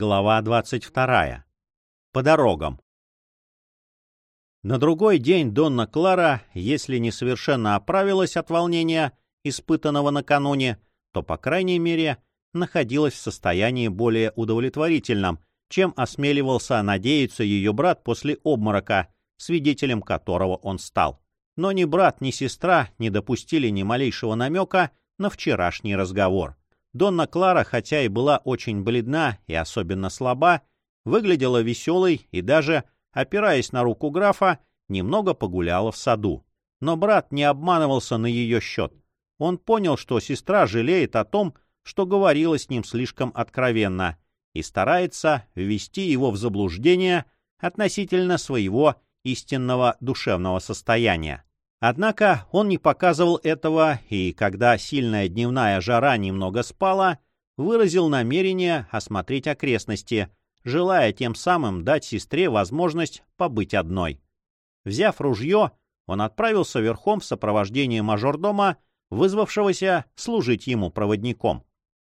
Глава 22. По дорогам. На другой день Донна Клара, если не совершенно оправилась от волнения, испытанного накануне, то, по крайней мере, находилась в состоянии более удовлетворительном, чем осмеливался надеяться ее брат после обморока, свидетелем которого он стал. Но ни брат, ни сестра не допустили ни малейшего намека на вчерашний разговор. Донна Клара, хотя и была очень бледна и особенно слаба, выглядела веселой и даже, опираясь на руку графа, немного погуляла в саду. Но брат не обманывался на ее счет. Он понял, что сестра жалеет о том, что говорила с ним слишком откровенно, и старается ввести его в заблуждение относительно своего истинного душевного состояния. Однако он не показывал этого, и когда сильная дневная жара немного спала, выразил намерение осмотреть окрестности, желая тем самым дать сестре возможность побыть одной. Взяв ружье, он отправился верхом в сопровождении мажордома, вызвавшегося служить ему проводником.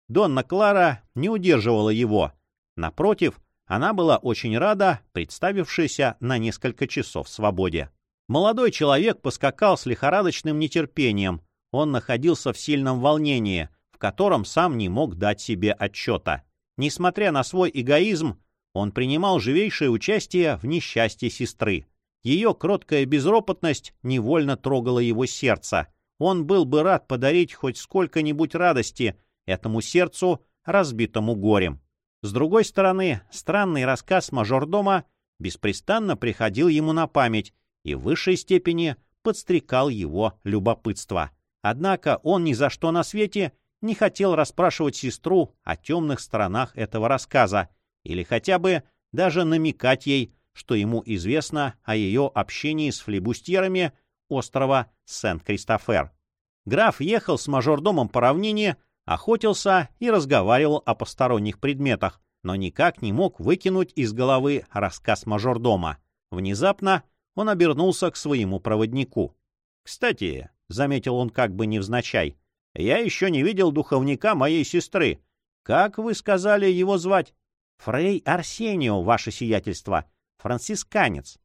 Донна Клара не удерживала его. Напротив, она была очень рада, представившейся на несколько часов свободе. Молодой человек поскакал с лихорадочным нетерпением. Он находился в сильном волнении, в котором сам не мог дать себе отчета. Несмотря на свой эгоизм, он принимал живейшее участие в несчастье сестры. Ее кроткая безропотность невольно трогала его сердце. Он был бы рад подарить хоть сколько-нибудь радости этому сердцу, разбитому горем. С другой стороны, странный рассказ мажордома беспрестанно приходил ему на память и в высшей степени подстрекал его любопытство. Однако он ни за что на свете не хотел расспрашивать сестру о темных сторонах этого рассказа или хотя бы даже намекать ей, что ему известно о ее общении с флебустьерами острова Сент-Кристофер. Граф ехал с мажордомом по равнине, охотился и разговаривал о посторонних предметах, но никак не мог выкинуть из головы рассказ мажордома. Внезапно он обернулся к своему проводнику. «Кстати», — заметил он как бы невзначай, — «я еще не видел духовника моей сестры. Как вы сказали его звать?» «Фрей Арсенио, ваше сиятельство, францисканец».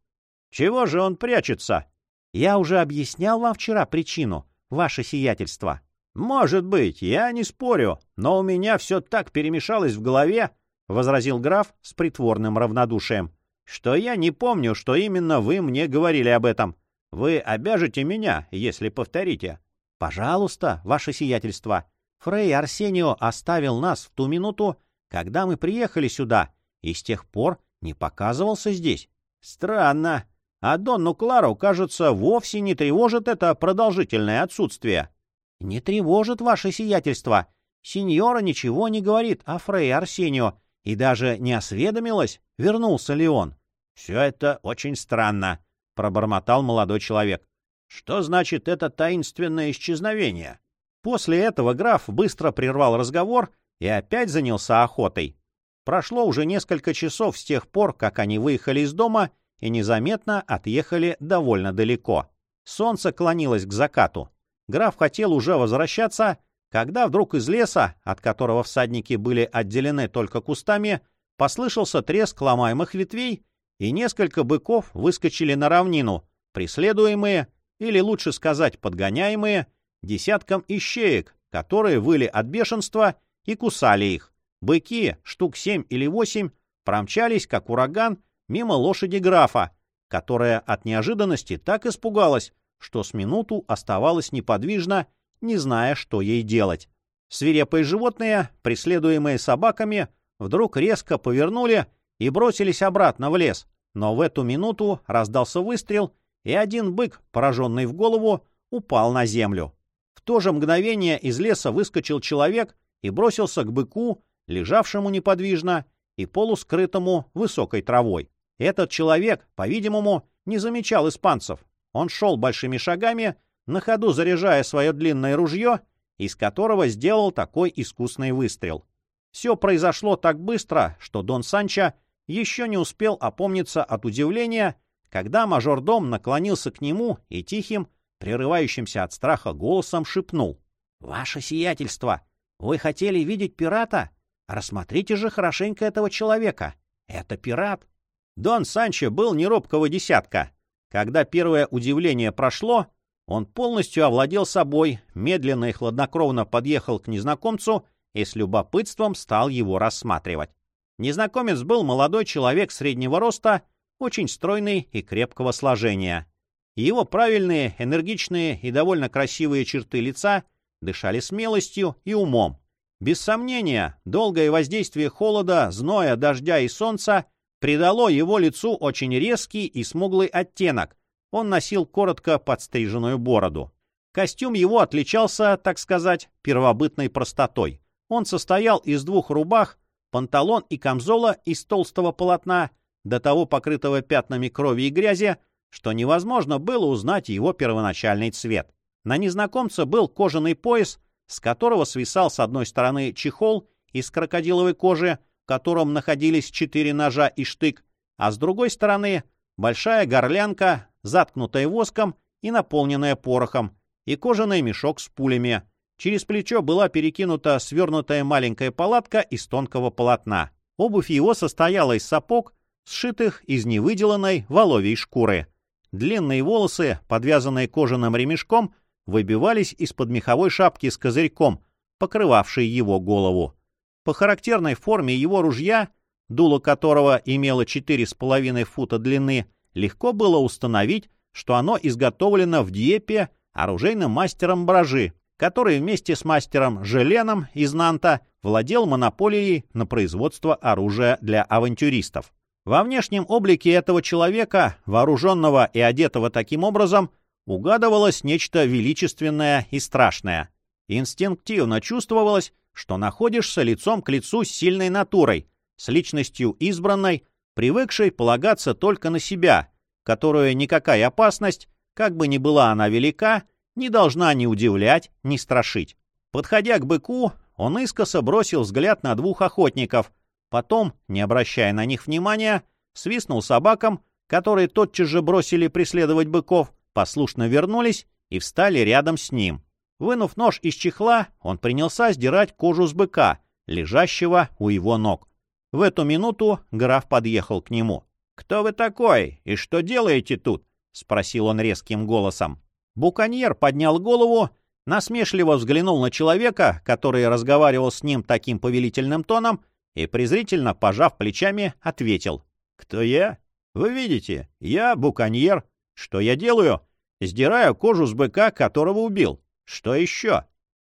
«Чего же он прячется?» «Я уже объяснял вам вчера причину, ваше сиятельство». «Может быть, я не спорю, но у меня все так перемешалось в голове», — возразил граф с притворным равнодушием что я не помню, что именно вы мне говорили об этом. Вы обяжете меня, если повторите. — Пожалуйста, ваше сиятельство. Фрей Арсенио оставил нас в ту минуту, когда мы приехали сюда, и с тех пор не показывался здесь. — Странно. А Донну Клару, кажется, вовсе не тревожит это продолжительное отсутствие. — Не тревожит ваше сиятельство. Сеньора ничего не говорит о Фрей Арсенио, и даже не осведомилась, вернулся ли он. — Все это очень странно, — пробормотал молодой человек. — Что значит это таинственное исчезновение? После этого граф быстро прервал разговор и опять занялся охотой. Прошло уже несколько часов с тех пор, как они выехали из дома и незаметно отъехали довольно далеко. Солнце клонилось к закату. Граф хотел уже возвращаться, когда вдруг из леса, от которого всадники были отделены только кустами, послышался треск ломаемых ветвей, и несколько быков выскочили на равнину, преследуемые, или лучше сказать подгоняемые, десятком ищеек, которые выли от бешенства и кусали их. Быки, штук семь или восемь, промчались, как ураган, мимо лошади графа, которая от неожиданности так испугалась, что с минуту оставалась неподвижно не зная, что ей делать. Свирепые животные, преследуемые собаками, вдруг резко повернули и бросились обратно в лес, но в эту минуту раздался выстрел, и один бык, пораженный в голову, упал на землю. В то же мгновение из леса выскочил человек и бросился к быку, лежавшему неподвижно и полускрытому высокой травой. Этот человек, по-видимому, не замечал испанцев. Он шел большими шагами, на ходу заряжая свое длинное ружье, из которого сделал такой искусный выстрел. Все произошло так быстро, что Дон Санчо еще не успел опомниться от удивления, когда мажордом наклонился к нему и тихим, прерывающимся от страха голосом шепнул. — Ваше сиятельство, вы хотели видеть пирата? Рассмотрите же хорошенько этого человека. Это пират. Дон Санчо был неробкого десятка. Когда первое удивление прошло, он полностью овладел собой, медленно и хладнокровно подъехал к незнакомцу и с любопытством стал его рассматривать. Незнакомец был молодой человек среднего роста, очень стройный и крепкого сложения. Его правильные, энергичные и довольно красивые черты лица дышали смелостью и умом. Без сомнения, долгое воздействие холода, зноя, дождя и солнца придало его лицу очень резкий и смуглый оттенок, он носил коротко подстриженную бороду. Костюм его отличался, так сказать, первобытной простотой. Он состоял из двух рубах, панталон и камзола из толстого полотна, до того покрытого пятнами крови и грязи, что невозможно было узнать его первоначальный цвет. На незнакомце был кожаный пояс, с которого свисал с одной стороны чехол из крокодиловой кожи, в котором находились четыре ножа и штык, а с другой стороны большая горлянка заткнутая воском и наполненная порохом, и кожаный мешок с пулями. Через плечо была перекинута свернутая маленькая палатка из тонкого полотна. Обувь его состояла из сапог, сшитых из невыделанной воловьей шкуры. Длинные волосы, подвязанные кожаным ремешком, выбивались из-под меховой шапки с козырьком, покрывавшей его голову. По характерной форме его ружья, дуло которого имело 4,5 фута длины, легко было установить, что оно изготовлено в Диепе оружейным мастером Бражи, который вместе с мастером Желеном из Нанта владел монополией на производство оружия для авантюристов. Во внешнем облике этого человека, вооруженного и одетого таким образом, угадывалось нечто величественное и страшное. Инстинктивно чувствовалось, что находишься лицом к лицу с сильной натурой, с личностью избранной, привыкшей полагаться только на себя, которую никакая опасность, как бы ни была она велика, не должна ни удивлять, ни страшить. Подходя к быку, он искоса бросил взгляд на двух охотников, потом, не обращая на них внимания, свистнул собакам, которые тотчас же бросили преследовать быков, послушно вернулись и встали рядом с ним. Вынув нож из чехла, он принялся сдирать кожу с быка, лежащего у его ног. В эту минуту граф подъехал к нему. «Кто вы такой и что делаете тут?» — спросил он резким голосом. Буконьер поднял голову, насмешливо взглянул на человека, который разговаривал с ним таким повелительным тоном, и, презрительно пожав плечами, ответил. «Кто я? Вы видите, я буконьер. Что я делаю? Сдираю кожу с быка, которого убил. Что еще?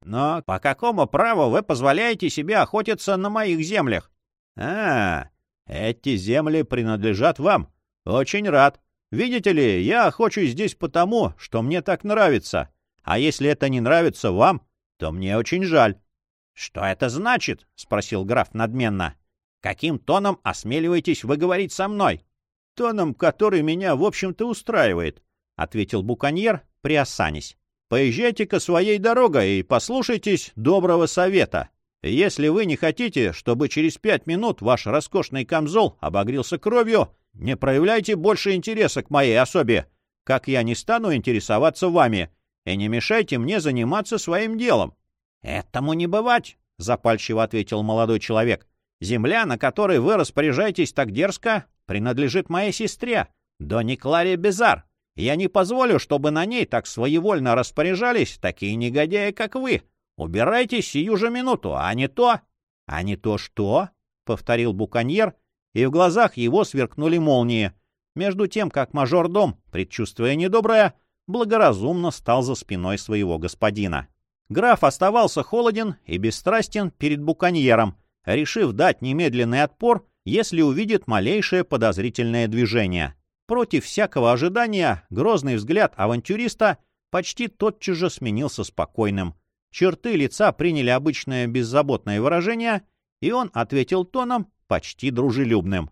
Но по какому праву вы позволяете себе охотиться на моих землях? А, эти земли принадлежат вам. Очень рад. Видите ли, я охочусь здесь потому, что мне так нравится. А если это не нравится вам, то мне очень жаль. — Что это значит? — спросил граф надменно. — Каким тоном осмеливаетесь вы говорить со мной? — Тоном, который меня, в общем-то, устраивает, — ответил буконьер, приосанясь. — Поезжайте-ка своей дорогой и послушайтесь доброго совета. Если вы не хотите, чтобы через пять минут ваш роскошный камзол обогрелся кровью, не проявляйте больше интереса к моей особе, как я не стану интересоваться вами, и не мешайте мне заниматься своим делом. — Этому не бывать, — запальчиво ответил молодой человек. — Земля, на которой вы распоряжаетесь так дерзко, принадлежит моей сестре, Доне Кларе Безар. Я не позволю, чтобы на ней так своевольно распоряжались такие негодяи, как вы. Убирайтесь сию же минуту, а не то... — А не то что? — повторил буконьер, и в глазах его сверкнули молнии, между тем, как мажордом, предчувствуя недоброе, благоразумно стал за спиной своего господина. Граф оставался холоден и бесстрастен перед буконьером, решив дать немедленный отпор, если увидит малейшее подозрительное движение. Против всякого ожидания грозный взгляд авантюриста почти тотчас же сменился спокойным — Черты лица приняли обычное беззаботное выражение, и он ответил тоном почти дружелюбным.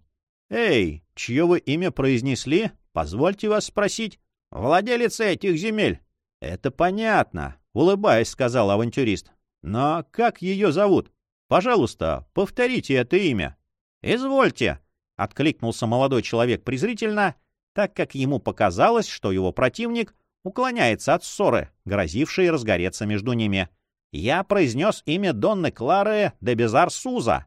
«Эй, чье вы имя произнесли? Позвольте вас спросить. Владелец этих земель». «Это понятно», — улыбаясь, сказал авантюрист. «Но как ее зовут? Пожалуйста, повторите это имя». «Извольте», — откликнулся молодой человек презрительно, так как ему показалось, что его противник уклоняется от ссоры, грозившей разгореться между ними. Я произнес имя Донны Клары де Безар Суза.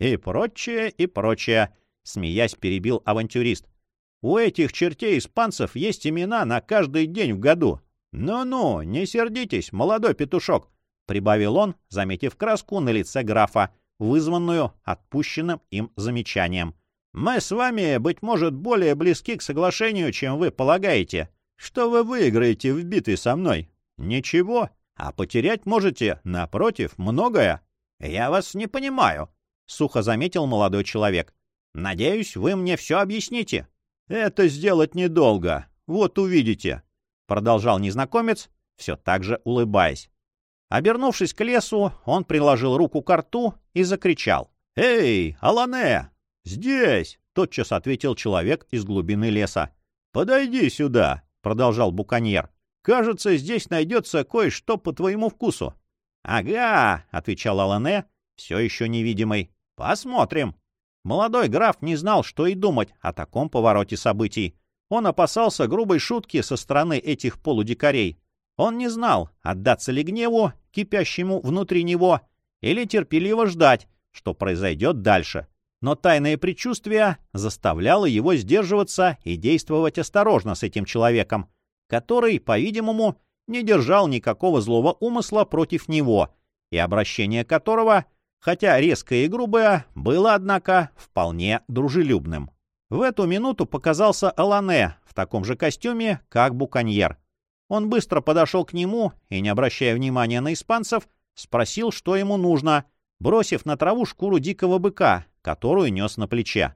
И прочее, и прочее, смеясь, перебил авантюрист. У этих чертей испанцев есть имена на каждый день в году. Ну-ну, не сердитесь, молодой петушок, прибавил он, заметив краску на лице графа, вызванную отпущенным им замечанием. Мы с вами, быть может, более близки к соглашению, чем вы полагаете. Что вы выиграете в битве со мной? Ничего. А потерять можете, напротив, многое. Я вас не понимаю, — сухо заметил молодой человек. Надеюсь, вы мне все объясните. Это сделать недолго. Вот увидите, — продолжал незнакомец, все так же улыбаясь. Обернувшись к лесу, он приложил руку к рту и закричал. «Эй, Алане! Здесь!» — тотчас ответил человек из глубины леса. «Подойди сюда!» — продолжал буконьер. «Кажется, здесь найдется кое-что по твоему вкусу». «Ага!» — отвечал Алане, все еще невидимый. «Посмотрим!» Молодой граф не знал, что и думать о таком повороте событий. Он опасался грубой шутки со стороны этих полудикарей. Он не знал, отдаться ли гневу, кипящему внутри него, или терпеливо ждать, что произойдет дальше. Но тайное предчувствие заставляло его сдерживаться и действовать осторожно с этим человеком, который, по-видимому, не держал никакого злого умысла против него, и обращение которого, хотя резкое и грубое, было, однако, вполне дружелюбным. В эту минуту показался Алане в таком же костюме, как буконьер. Он быстро подошел к нему и, не обращая внимания на испанцев, спросил, что ему нужно, бросив на траву шкуру дикого быка, которую нес на плече.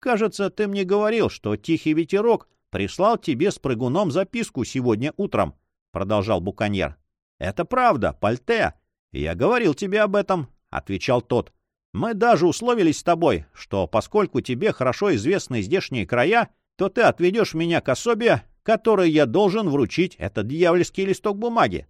«Кажется, ты мне говорил, что тихий ветерок прислал тебе с прыгуном записку сегодня утром», — продолжал буконьер. «Это правда, Пальте. Я говорил тебе об этом», — отвечал тот. «Мы даже условились с тобой, что поскольку тебе хорошо известны здешние края, то ты отведешь меня к особе, которой я должен вручить этот дьявольский листок бумаги.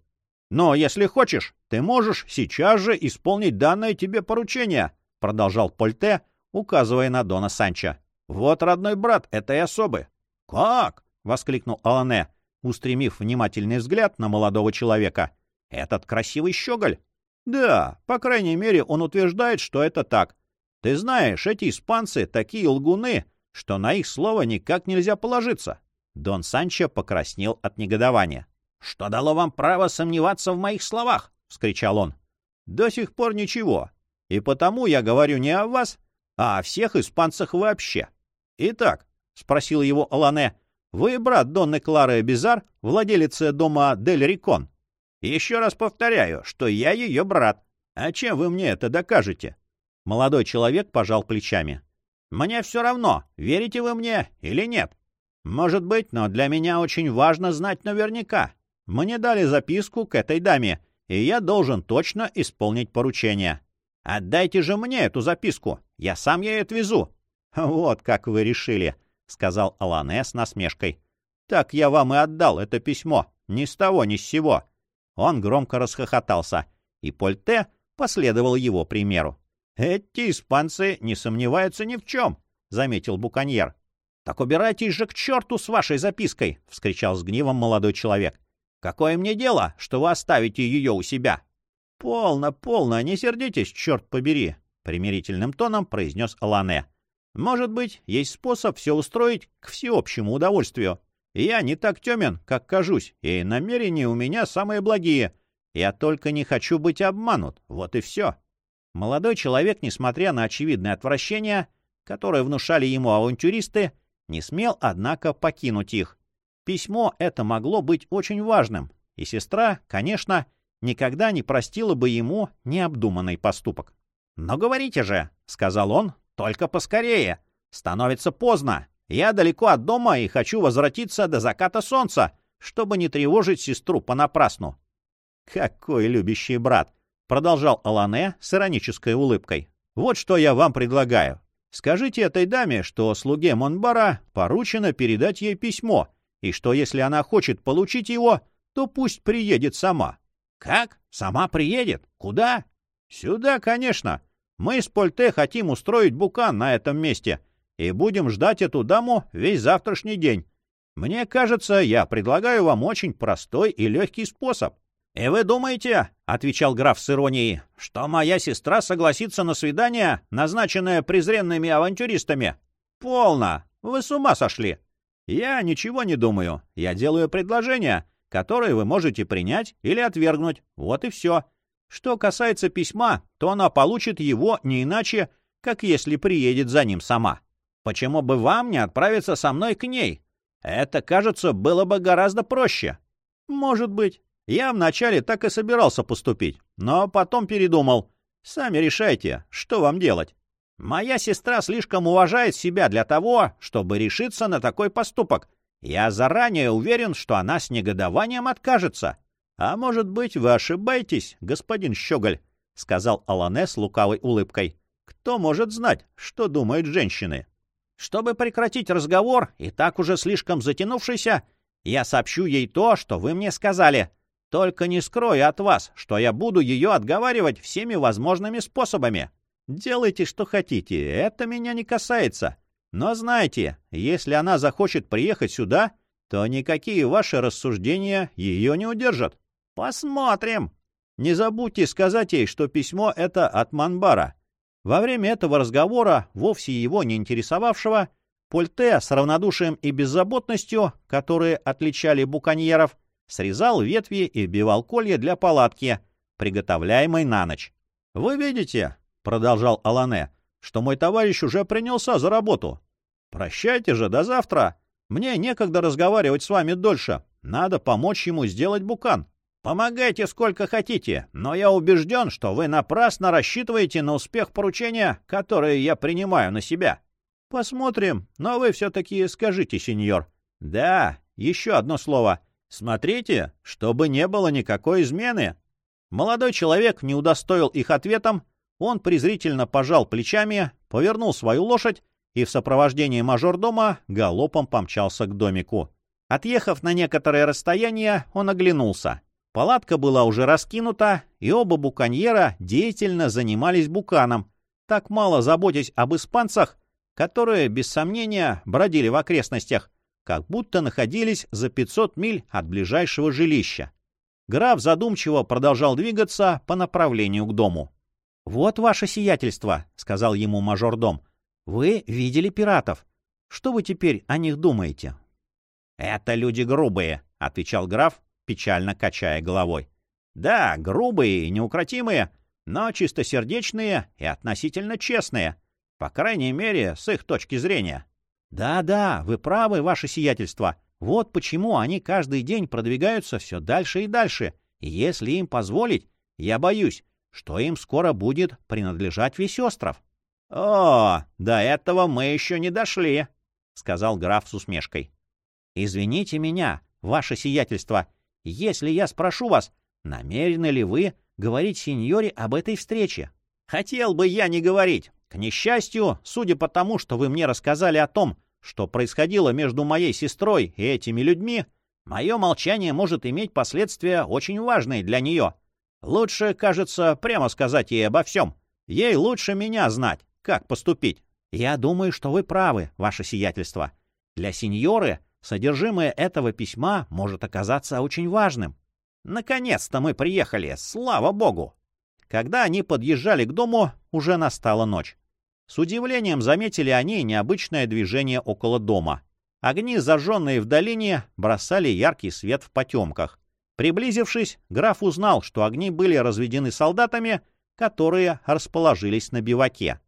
Но если хочешь, ты можешь сейчас же исполнить данное тебе поручение, — продолжал Польте, указывая на Дона Санчо. — Вот родной брат этой особы. — Как? — воскликнул Алане, устремив внимательный взгляд на молодого человека. — Этот красивый щеголь? — Да, по крайней мере, он утверждает, что это так. Ты знаешь, эти испанцы такие лгуны, что на их слово никак нельзя положиться. Дон Санчо покраснел от негодования. — Что дало вам право сомневаться в моих словах? — вскричал он. — До сих пор ничего. И потому я говорю не о вас, а о всех испанцах вообще. — Итак, — спросил его Алане, — вы брат Донны Клары Бизар, владелица дома Дель Рикон? — Еще раз повторяю, что я ее брат. А чем вы мне это докажете? Молодой человек пожал плечами. — Мне все равно, верите вы мне или нет. Может быть, но для меня очень важно знать наверняка. Мне дали записку к этой даме, и я должен точно исполнить поручение. Отдайте же мне эту записку, я сам ей отвезу. Вот как вы решили, — сказал Алане с насмешкой. Так я вам и отдал это письмо, ни с того, ни с сего. Он громко расхохотался, и Польте последовал его примеру. «Эти испанцы не сомневаются ни в чем», — заметил Буконьер. «Так убирайтесь же к черту с вашей запиской!» — вскричал с гневом молодой человек. «Какое мне дело, что вы оставите ее у себя?» «Полно, полно, не сердитесь, черт побери!» — примирительным тоном произнес Алане. «Может быть, есть способ все устроить к всеобщему удовольствию. Я не так темен, как кажусь, и намерения у меня самые благие. Я только не хочу быть обманут, вот и все». Молодой человек, несмотря на очевидное отвращение, которое внушали ему авантюристы, не смел, однако, покинуть их. Письмо это могло быть очень важным, и сестра, конечно, никогда не простила бы ему необдуманный поступок. «Но говорите же», — сказал он, — «только поскорее. Становится поздно. Я далеко от дома и хочу возвратиться до заката солнца, чтобы не тревожить сестру понапрасну». «Какой любящий брат!» — продолжал Алане с иронической улыбкой. «Вот что я вам предлагаю. Скажите этой даме, что слуге Монбара поручено передать ей письмо, и что если она хочет получить его, то пусть приедет сама. Как? Сама приедет? Куда? Сюда, конечно. Мы с Польте хотим устроить букан на этом месте и будем ждать эту даму весь завтрашний день. Мне кажется, я предлагаю вам очень простой и легкий способ. «И вы думаете, — отвечал граф с иронией, — что моя сестра согласится на свидание, назначенное презренными авантюристами? Полно! Вы с ума сошли! Я ничего не думаю. Я делаю предложение, которое вы можете принять или отвергнуть. Вот и все. Что касается письма, то она получит его не иначе, как если приедет за ним сама. Почему бы вам не отправиться со мной к ней? Это, кажется, было бы гораздо проще. Может быть. Я вначале так и собирался поступить, но потом передумал. Сами решайте, что вам делать. Моя сестра слишком уважает себя для того, чтобы решиться на такой поступок. Я заранее уверен, что она с негодованием откажется. А может быть, вы ошибаетесь, господин Щеголь, — сказал Алане с лукавой улыбкой. Кто может знать, что думают женщины? Чтобы прекратить разговор, и так уже слишком затянувшийся, я сообщу ей то, что вы мне сказали — только не скрою от вас, что я буду ее отговаривать всеми возможными способами. Делайте, что хотите, это меня не касается. Но знайте, если она захочет приехать сюда, то никакие ваши рассуждения ее не удержат. Посмотрим. Не забудьте сказать ей, что письмо это от Манбара. Во время этого разговора, вовсе его не интересовавшего, Польте с равнодушием и беззаботностью, которые отличали буконьеров, срезал ветви и вбивал колья для палатки, приготовляемой на ночь. «Вы видите, — продолжал Алане, — что мой товарищ уже принялся за работу. Прощайте же, до завтра. Мне некогда разговаривать с вами дольше. Надо помочь ему сделать букан. Помогайте сколько хотите, но я убежден, что вы напрасно рассчитываете на успех поручения, которое я принимаю на себя. Посмотрим, но вы все-таки скажите, сеньор. Да, еще одно слово — Смотрите, чтобы не было никакой измены. Молодой человек не удостоил их ответом, он презрительно пожал плечами, повернул свою лошадь и в сопровождении мажордома галопом помчался к домику. Отъехав на некоторое расстояние, он оглянулся. Палатка была уже раскинута, и оба буконьера деятельно занимались буканом, так мало заботясь об испанцах, которые, без сомнения, бродили в окрестностях, как будто находились за 500 миль от ближайшего жилища. Граф задумчиво продолжал двигаться по направлению к дому. «Вот ваше сиятельство», — сказал ему мажордом. «Вы видели пиратов. Что вы теперь о них думаете?» «Это люди грубые», — отвечал граф, печально качая головой. «Да, грубые и неукротимые, но чистосердечные и относительно честные, по крайней мере, с их точки зрения. «Да-да, вы правы, ваше сиятельство. Вот почему они каждый день продвигаются все дальше и дальше. И если им позволить, я боюсь, что им скоро будет принадлежать весь остров». «О, до этого мы еще не дошли», — сказал граф с усмешкой. «Извините меня, ваше сиятельство, если я спрошу вас, намерены ли вы говорить сеньоре об этой встрече?» «Хотел бы я не говорить. К несчастью, судя по тому, что вы мне рассказали о том, что происходило между моей сестрой и этими людьми, мое молчание может иметь последствия очень важные для нее. Лучше, кажется, прямо сказать ей обо всем. Ей лучше меня знать, как поступить. Я думаю, что вы правы, ваше сиятельство. Для сеньоры содержимое этого письма может оказаться очень важным. Наконец-то мы приехали, слава богу! Когда они подъезжали к дому, уже настала ночь. С удивлением заметили они необычное движение около дома. Огни, зажженные в долине, бросали яркий свет в потемках. Приблизившись, граф узнал, что огни были разведены солдатами, которые расположились на биваке.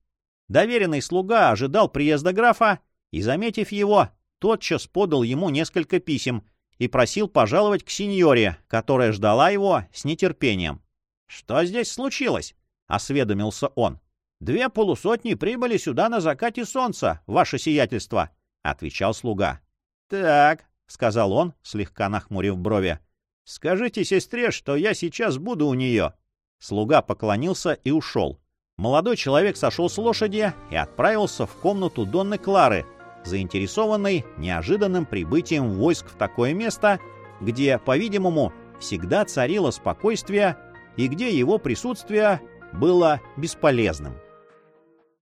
Доверенный слуга ожидал приезда графа и, заметив его, тотчас подал ему несколько писем и просил пожаловать к сеньоре, которая ждала его с нетерпением. «Что здесь случилось?» — осведомился он. Две полусотни прибыли сюда на закате солнца, ваше сиятельство, — отвечал слуга. — Так, — сказал он, слегка нахмурив брови, — скажите сестре, что я сейчас буду у нее. Слуга поклонился и ушел. Молодой человек сошел с лошади и отправился в комнату Донны Клары, заинтересованный неожиданным прибытием войск в такое место, где, по-видимому, всегда царило спокойствие и где его присутствие было бесполезным.